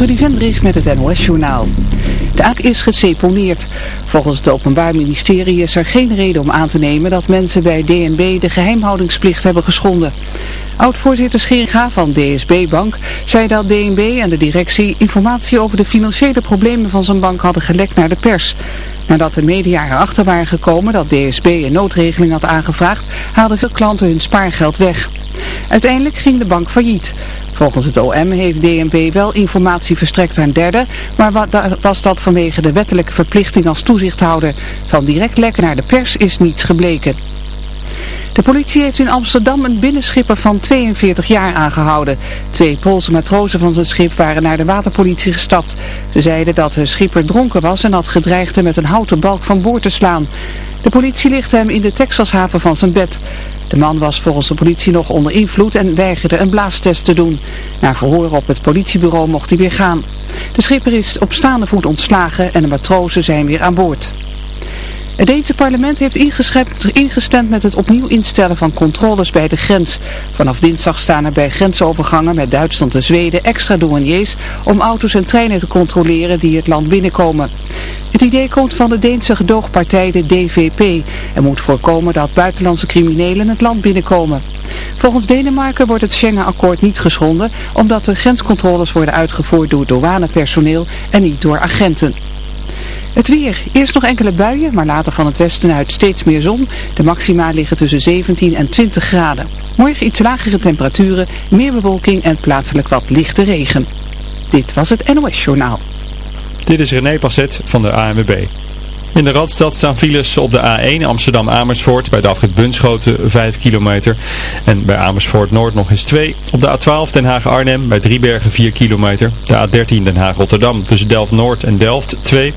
Trudy Vendrich met het NOS-journaal. De aak is geseponeerd. Volgens het Openbaar Ministerie is er geen reden om aan te nemen dat mensen bij DNB de geheimhoudingsplicht hebben geschonden. Oud-voorzitter Scheringa van DSB Bank zei dat DNB en de directie informatie over de financiële problemen van zijn bank hadden gelekt naar de pers. Nadat de media erachter waren gekomen dat DSB een noodregeling had aangevraagd, haalden veel klanten hun spaargeld weg. Uiteindelijk ging de bank failliet. Volgens het OM heeft DNB wel informatie verstrekt aan derden, maar was dat vanwege de wettelijke verplichting als toezichthouder. Van direct lekken naar de pers is niets gebleken. De politie heeft in Amsterdam een binnenschipper van 42 jaar aangehouden. Twee Poolse matrozen van zijn schip waren naar de waterpolitie gestapt. Ze zeiden dat de schipper dronken was en had gedreigd hem met een houten balk van boord te slaan. De politie lichtte hem in de Texashaven van zijn bed. De man was volgens de politie nog onder invloed en weigerde een blaastest te doen. Na verhoor op het politiebureau mocht hij weer gaan. De schipper is op staande voet ontslagen en de matrozen zijn weer aan boord. Het Deense parlement heeft ingestemd met het opnieuw instellen van controles bij de grens. Vanaf dinsdag staan er bij grensovergangen met Duitsland en Zweden extra douaniers om auto's en treinen te controleren die het land binnenkomen. Het idee komt van de Deense gedoogpartij de DVP en moet voorkomen dat buitenlandse criminelen het land binnenkomen. Volgens Denemarken wordt het Schengen-akkoord niet geschonden omdat de grenscontroles worden uitgevoerd door douanepersoneel en niet door agenten. Het weer. Eerst nog enkele buien, maar later van het westen uit steeds meer zon. De maxima liggen tussen 17 en 20 graden. Morgen iets lagere temperaturen, meer bewolking en plaatselijk wat lichte regen. Dit was het NOS Journaal. Dit is René Passet van de ANWB. In de Radstad staan files op de A1 Amsterdam-Amersfoort bij de afrit Bunschoten 5 kilometer. En bij Amersfoort Noord nog eens 2. Op de A12 Den Haag-Arnhem bij Driebergen 4 kilometer. De A13 Den Haag-Rotterdam tussen Delft-Noord en Delft 2.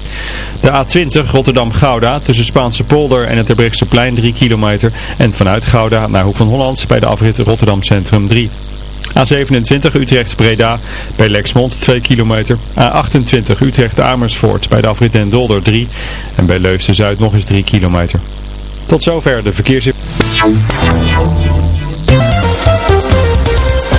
De A20 Rotterdam-Gouda tussen Spaanse polder en het plein 3 kilometer. En vanuit Gouda naar Hoek van Holland bij de afrit Rotterdam Centrum 3. A27 Utrecht-Breda bij Lexmond 2 kilometer. A28 Utrecht-Amersfoort bij de afrit Den Dolder 3. En bij Leusden-Zuid nog eens 3 kilometer. Tot zover de verkeersinformatie.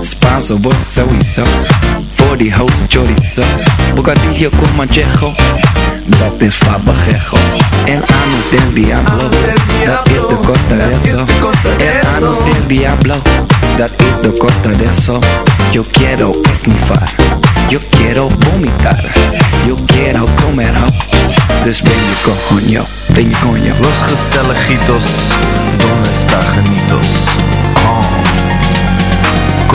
Spanso, sowieso. Voor die host chorizo. Bocadillo con manchejo. Dat is fabajejo. El anus del diablo. Dat is de costa de eso. El anus del diablo. Dat is de costa de eso. Yo quiero esnifar. Yo quiero vomitar. Yo quiero comer. Dus ben je coño. Ben je coño. Los Gestelejitos, ¿dónde está Janitos?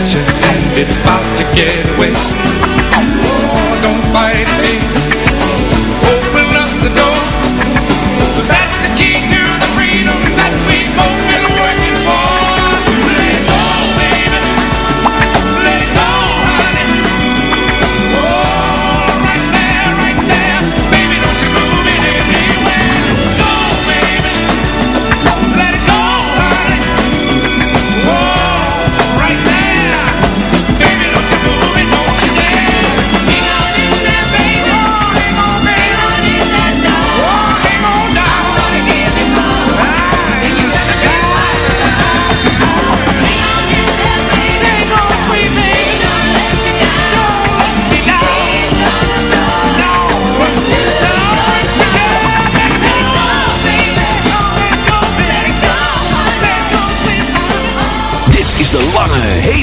and it's about to get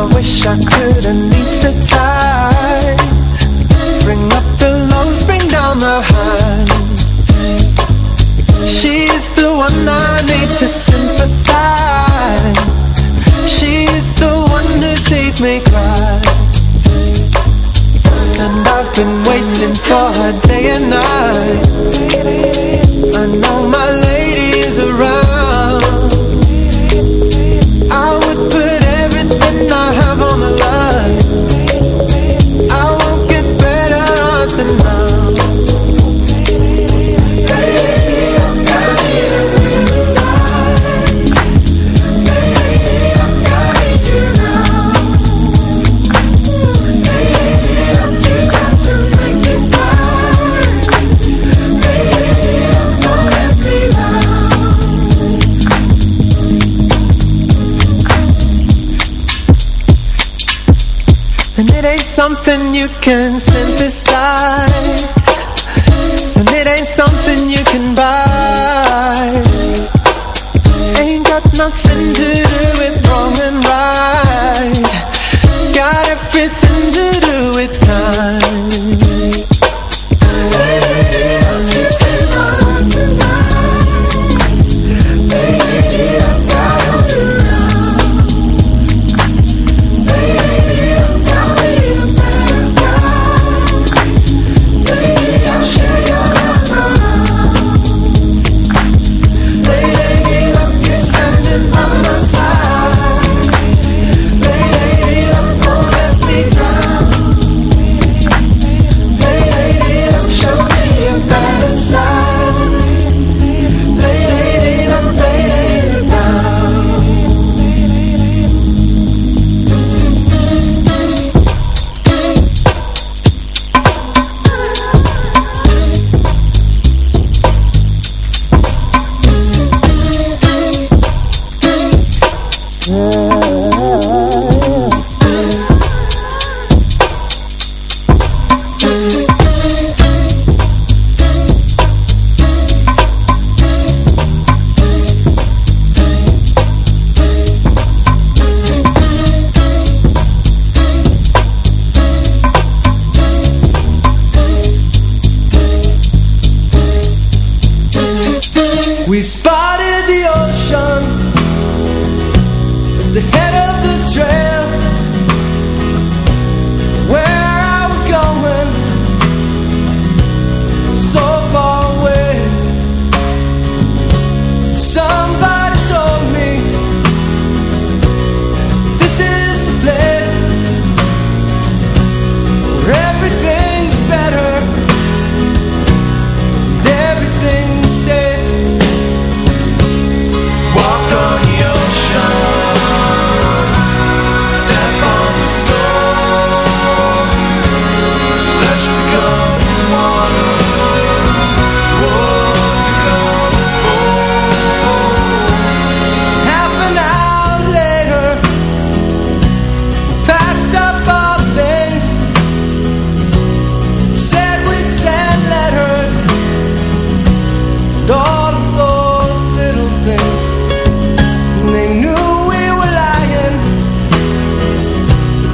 I wish I could unleash the tides Bring up the lows, bring down the highs. She's the one I need to sympathize. She's the one who sees me cry. And I've been waiting for her day and night. I know my can say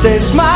they smile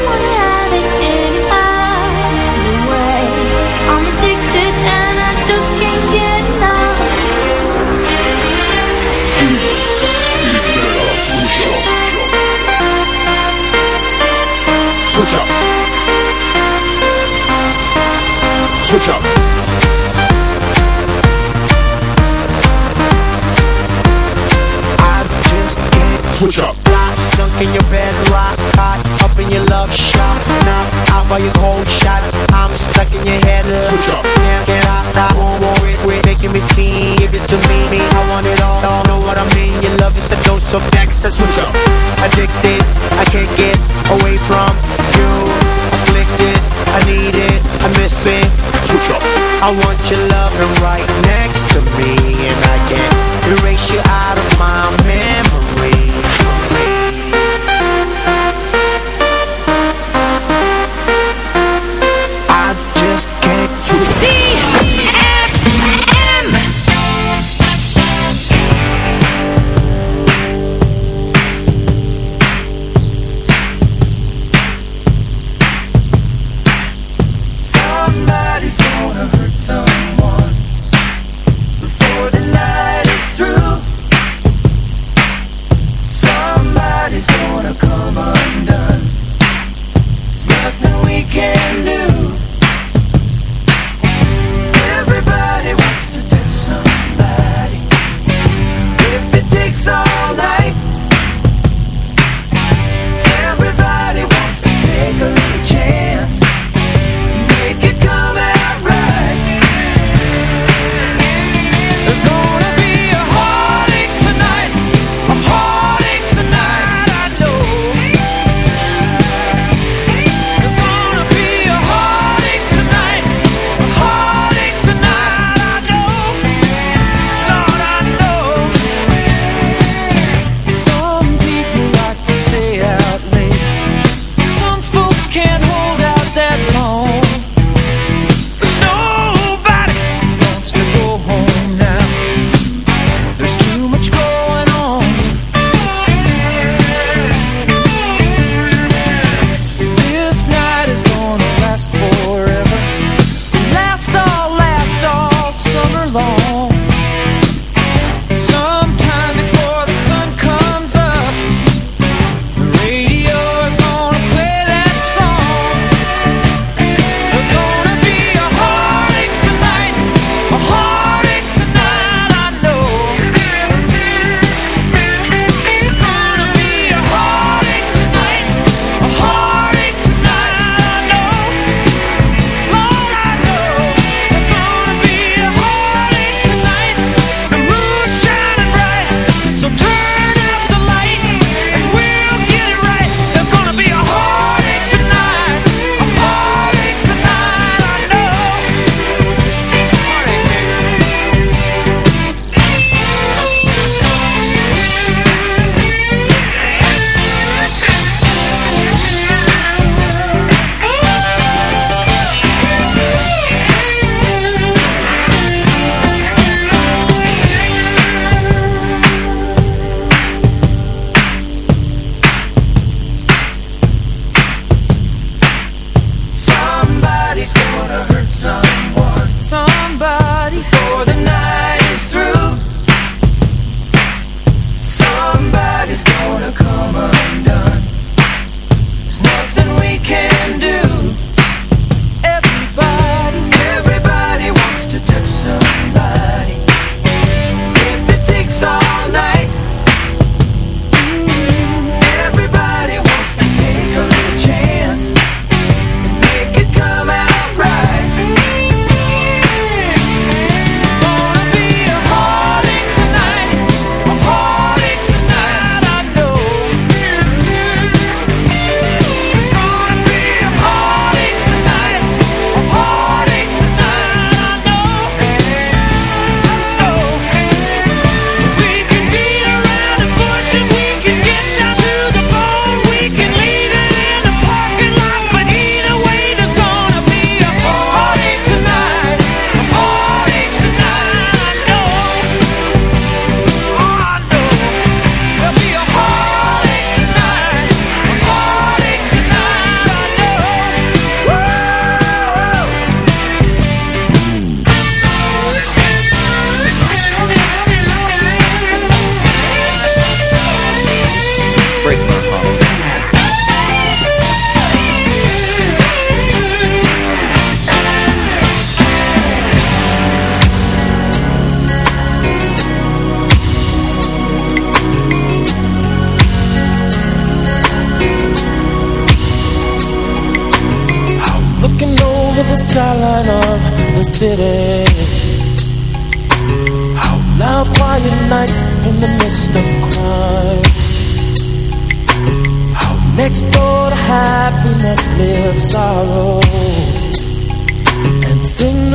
for your cold shot. I'm stuck in your head. Switch up. Can't get out. I won't worry. Quit making me feel. Give it to me. me. I want it all. Don't Know what I mean? Your love is a dose of Dexter. Switch up. Addicted. I can't get away from you. Afflicted. I need it. I miss it. Switch up. I want your loving right next to me, and I can't erase you out of my mind.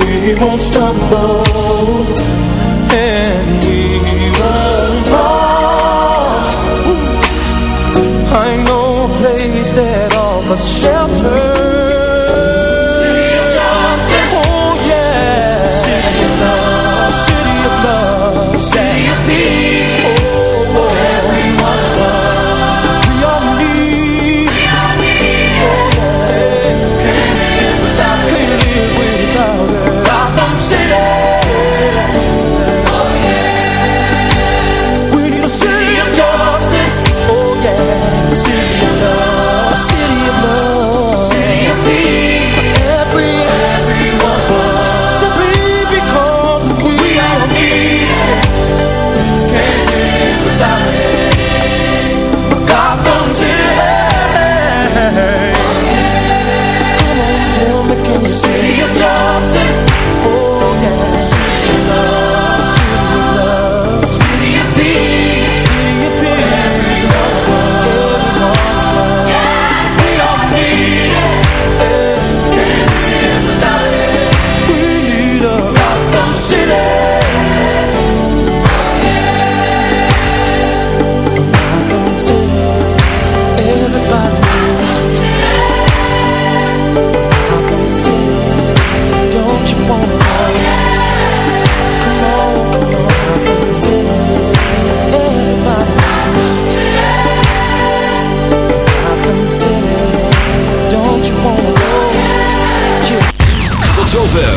We won't stumble And we I know a place that